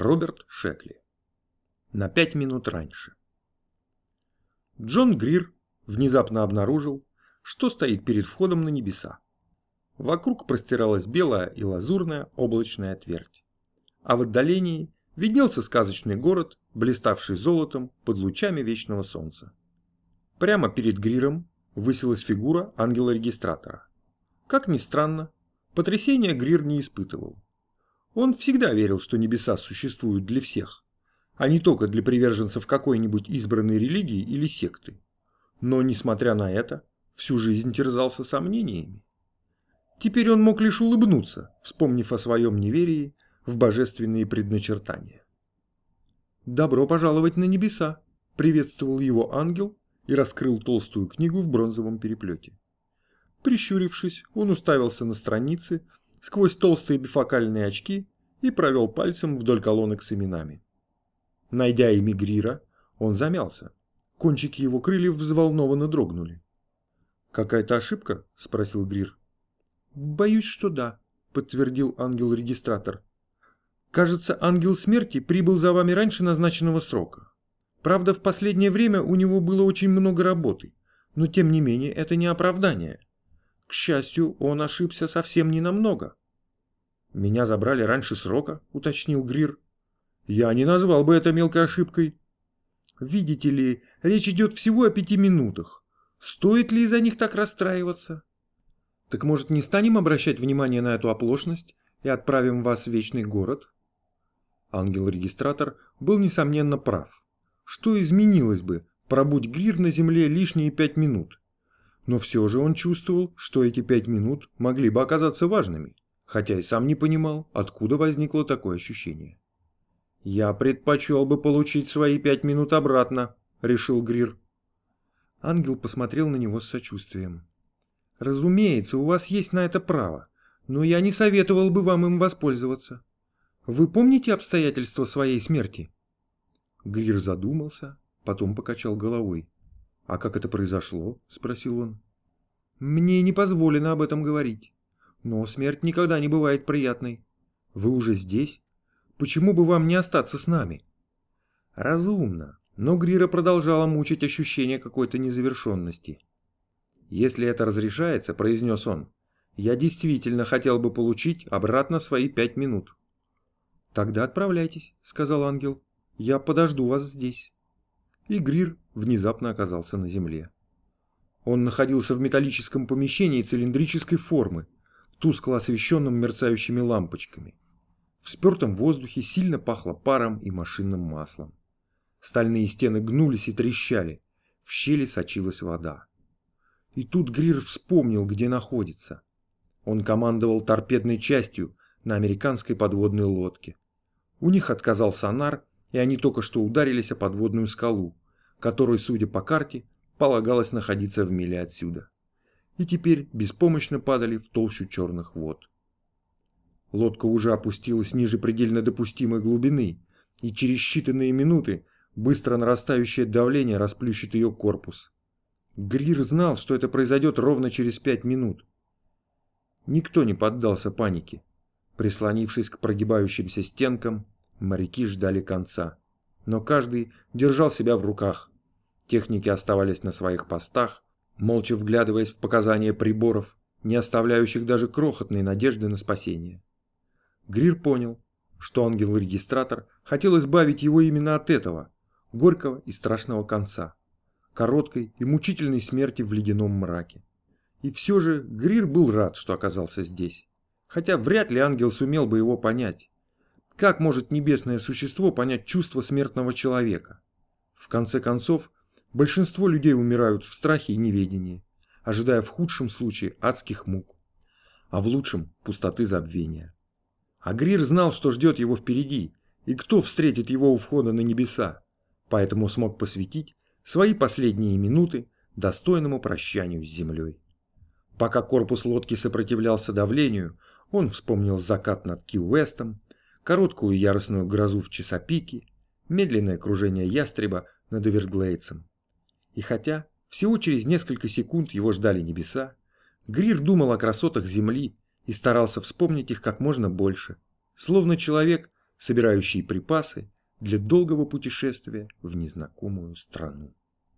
Роберт Шекли. На пять минут раньше. Джон Грир внезапно обнаружил, что стоит перед входом на небеса. Вокруг простиралась белая и лазурная облачная твердь. А в отдалении виднелся сказочный город, блиставший золотом под лучами вечного солнца. Прямо перед Гриром высилась фигура ангела-регистратора. Как ни странно, потрясения Грир не испытывал. Он всегда верил, что небеса существуют для всех, а не только для приверженцев какой-нибудь избранной религии или секты. Но, несмотря на это, всю жизнь терзался сомнениями. Теперь он мог лишь улыбнуться, вспомнив о своем неверии в божественные предначертания. «Добро пожаловать на небеса!» – приветствовал его ангел и раскрыл толстую книгу в бронзовом переплете. Прищурившись, он уставился на страницы сквозь толстые бифокальные очки и провел пальцем вдоль колонок с именами. Найдя эмигрира, он замялся. Кончики его крыльев взволнованно дрогнули. «Какая-то ошибка?» – спросил Грир. «Боюсь, что да», – подтвердил ангел-регистратор. «Кажется, ангел смерти прибыл за вами раньше назначенного срока. Правда, в последнее время у него было очень много работы, но тем не менее это не оправдание. К счастью, он ошибся совсем не намного. «Меня забрали раньше срока», — уточнил Грир. «Я не назвал бы это мелкой ошибкой». «Видите ли, речь идет всего о пяти минутах. Стоит ли из-за них так расстраиваться?» «Так может, не станем обращать внимание на эту оплошность и отправим вас в Вечный город?» Ангел-регистратор был, несомненно, прав. Что изменилось бы, пробудь Грир на земле лишние пять минут? Но все же он чувствовал, что эти пять минут могли бы оказаться важными, хотя и сам не понимал, откуда возникло такое ощущение. «Я предпочел бы получить свои пять минут обратно», — решил Грир. Ангел посмотрел на него с сочувствием. «Разумеется, у вас есть на это право, но я не советовал бы вам им воспользоваться. Вы помните обстоятельства своей смерти?» Грир задумался, потом покачал головой. «А как это произошло?» – спросил он. «Мне не позволено об этом говорить. Но смерть никогда не бывает приятной. Вы уже здесь? Почему бы вам не остаться с нами?» Разумно, но Грира продолжала мучить ощущение какой-то незавершенности. «Если это разрешается», – произнес он, – «я действительно хотел бы получить обратно свои пять минут». «Тогда отправляйтесь», – сказал ангел. Я подожду вас здесь. И Грир внезапно оказался на земле. Он находился в металлическом помещении цилиндрической формы, тускло освещенном мерцающими лампочками. В спертом воздухе сильно пахло паром и машинным маслом. Стальные стены гнулись и трещали, в щели сочилась вода. И тут Грир вспомнил, где находится. Он командовал торпедной частью на американской подводной лодке. У них отказал сонар, и они только что ударились о подводную скалу, которой, судя по карте, полагалось находиться в миле отсюда. И теперь беспомощно падали в толщу черных вод. Лодка уже опустилась ниже предельно допустимой глубины, и через считанные минуты быстро нарастающее давление расплющит ее корпус. Грир знал, что это произойдет ровно через пять минут. Никто не поддался панике. Прислонившись к прогибающимся стенкам, Моряки ждали конца. Но каждый держал себя в руках. Техники оставались на своих постах, молча вглядываясь в показания приборов, не оставляющих даже крохотной надежды на спасение. Грир понял, что ангел-регистратор хотел избавить его именно от этого, горького и страшного конца, короткой и мучительной смерти в ледяном мраке. И все же Грир был рад, что оказался здесь, хотя вряд ли ангел сумел бы его понять. Как может небесное существо понять чувства смертного человека? В конце концов, большинство людей умирают в страхе и неведении, ожидая в худшем случае адских мук, а в лучшем – пустоты забвения. Агрир знал, что ждет его впереди, и кто встретит его у входа на небеса, поэтому смог посвятить свои последние минуты достойному прощанию с землей. Пока корпус лодки сопротивлялся давлению, он вспомнил закат над Ки-Уэстом, короткую яростную грозу в часопике, медленное кружение ястреба над Эверглейдсом. И хотя всего через несколько секунд его ждали небеса, Грир думал о красотах Земли и старался вспомнить их как можно больше, словно человек, собирающие припасы для долгого путешествия в незнакомую страну.